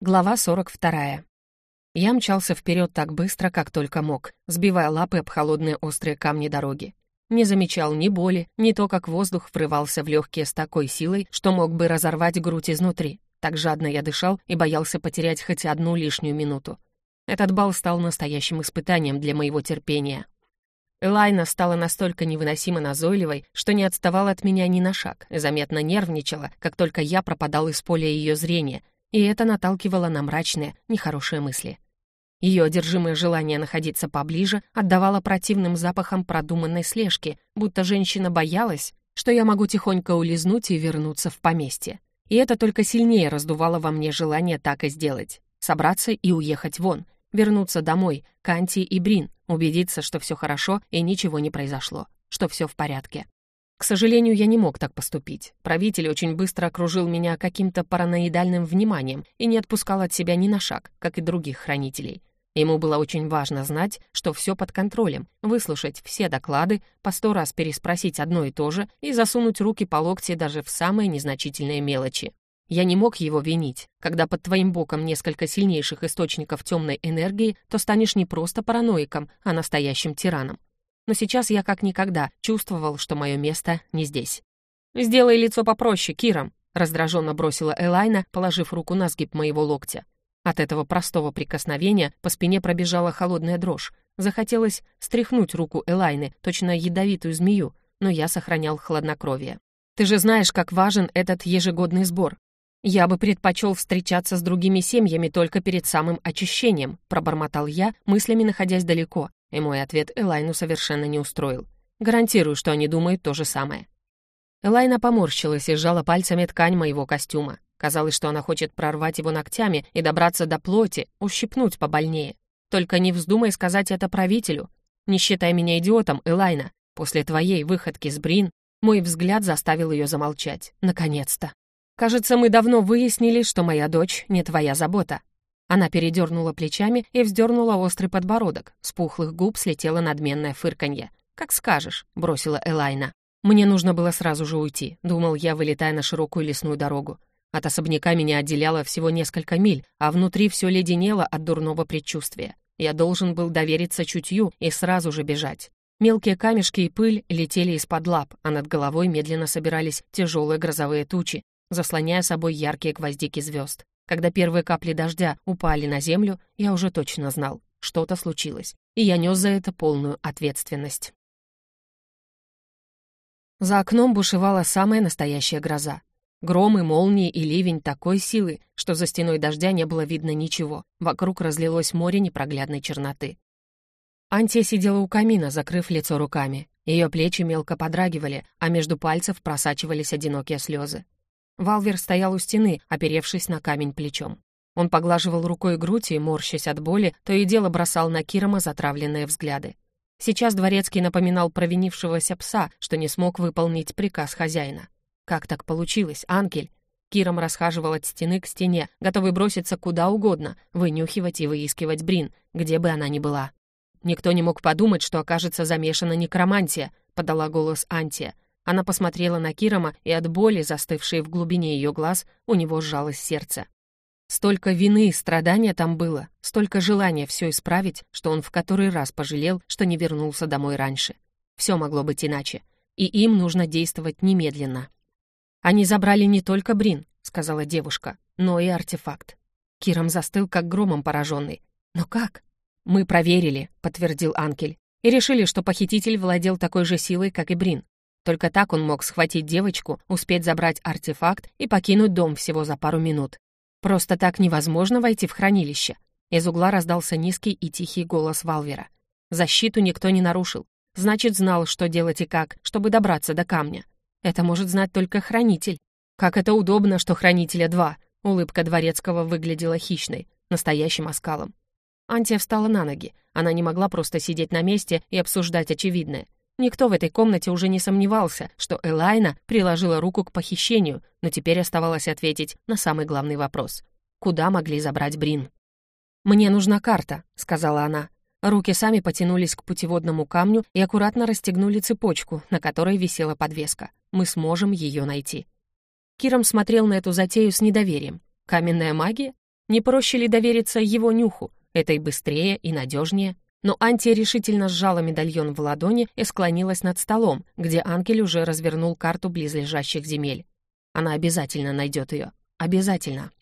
Глава 42. Я мчался вперед так быстро, как только мог, сбивая лапы об холодные острые камни дороги. Не замечал ни боли, ни то, как воздух врывался в легкие с такой силой, что мог бы разорвать грудь изнутри. Так жадно я дышал и боялся потерять хоть одну лишнюю минуту. Этот бал стал настоящим испытанием для моего терпения. Элайна стала настолько невыносимо назойливой, что не отставала от меня ни на шаг, заметно нервничала, как только я пропадал из поля ее зрения — и это наталкивало на мрачные, нехорошие мысли. Ее одержимое желание находиться поближе отдавало противным запахом продуманной слежки, будто женщина боялась, что я могу тихонько улизнуть и вернуться в поместье. И это только сильнее раздувало во мне желание так и сделать. Собраться и уехать вон, вернуться домой, к Анти и Брин, убедиться, что все хорошо и ничего не произошло, что все в порядке. К сожалению, я не мог так поступить. Правитель очень быстро окружил меня каким-то параноидальным вниманием и не отпускал от себя ни на шаг, как и других хранителей. Ему было очень важно знать, что все под контролем, выслушать все доклады, по сто раз переспросить одно и то же и засунуть руки по локти даже в самые незначительные мелочи. Я не мог его винить. Когда под твоим боком несколько сильнейших источников темной энергии, то станешь не просто параноиком, а настоящим тираном но сейчас я как никогда чувствовал, что мое место не здесь. «Сделай лицо попроще, Киром», — раздраженно бросила Элайна, положив руку на сгиб моего локтя. От этого простого прикосновения по спине пробежала холодная дрожь. Захотелось стряхнуть руку Элайны, точно ядовитую змею, но я сохранял хладнокровие. «Ты же знаешь, как важен этот ежегодный сбор. «Я бы предпочел встречаться с другими семьями только перед самым очищением», пробормотал я, мыслями находясь далеко, и мой ответ Элайну совершенно не устроил. Гарантирую, что они думают то же самое. Элайна поморщилась и сжала пальцами ткань моего костюма. Казалось, что она хочет прорвать его ногтями и добраться до плоти, ущипнуть побольнее. Только не вздумай сказать это правителю. Не считай меня идиотом, Элайна. После твоей выходки с Брин мой взгляд заставил ее замолчать. Наконец-то. Кажется, мы давно выяснили, что моя дочь не твоя забота. Она передернула плечами и вздернула острый подбородок. С пухлых губ слетело надменное фырканье. «Как скажешь», — бросила Элайна. Мне нужно было сразу же уйти, думал я, вылетая на широкую лесную дорогу. От особняка меня отделяло всего несколько миль, а внутри все леденело от дурного предчувствия. Я должен был довериться чутью и сразу же бежать. Мелкие камешки и пыль летели из-под лап, а над головой медленно собирались тяжелые грозовые тучи, заслоняя собой яркие гвоздики звезд. Когда первые капли дождя упали на землю, я уже точно знал, что-то случилось, и я нес за это полную ответственность. За окном бушевала самая настоящая гроза. Громы, молнии и ливень такой силы, что за стеной дождя не было видно ничего. Вокруг разлилось море непроглядной черноты. Антия сидела у камина, закрыв лицо руками. Ее плечи мелко подрагивали, а между пальцев просачивались одинокие слезы. Валвер стоял у стены, оперевшись на камень плечом. Он поглаживал рукой грудь и, морщась от боли, то и дело бросал на Кирома затравленные взгляды. Сейчас Дворецкий напоминал провинившегося пса, что не смог выполнить приказ хозяина. «Как так получилось, Анкель?» Киром расхаживал от стены к стене, готовый броситься куда угодно, вынюхивать и выискивать Брин, где бы она ни была. «Никто не мог подумать, что окажется замешана некромантия», — подала голос Антия. Она посмотрела на Кирома, и от боли, застывшей в глубине ее глаз, у него сжалось сердце. Столько вины и страдания там было, столько желания все исправить, что он в который раз пожалел, что не вернулся домой раньше. Все могло быть иначе, и им нужно действовать немедленно. «Они забрали не только Брин», — сказала девушка, — «но и артефакт». Киром застыл, как громом пораженный. «Но как?» «Мы проверили», — подтвердил Анкель, «и решили, что похититель владел такой же силой, как и Брин. Только так он мог схватить девочку, успеть забрать артефакт и покинуть дом всего за пару минут. Просто так невозможно войти в хранилище. Из угла раздался низкий и тихий голос Валвера. Защиту никто не нарушил. Значит, знал, что делать и как, чтобы добраться до камня. Это может знать только хранитель. Как это удобно, что хранителя два. Улыбка дворецкого выглядела хищной, настоящим оскалом. Антия встала на ноги. Она не могла просто сидеть на месте и обсуждать очевидное. Никто в этой комнате уже не сомневался, что Элайна приложила руку к похищению, но теперь оставалось ответить на самый главный вопрос. Куда могли забрать Брин? «Мне нужна карта», — сказала она. Руки сами потянулись к путеводному камню и аккуратно расстегнули цепочку, на которой висела подвеска. Мы сможем ее найти. Киром смотрел на эту затею с недоверием. Каменная магия? Не проще ли довериться его нюху? Это и быстрее, и надежнее. Но Анти решительно сжала медальон в ладони и склонилась над столом, где Анкель уже развернул карту близлежащих земель. Она обязательно найдет ее. Обязательно.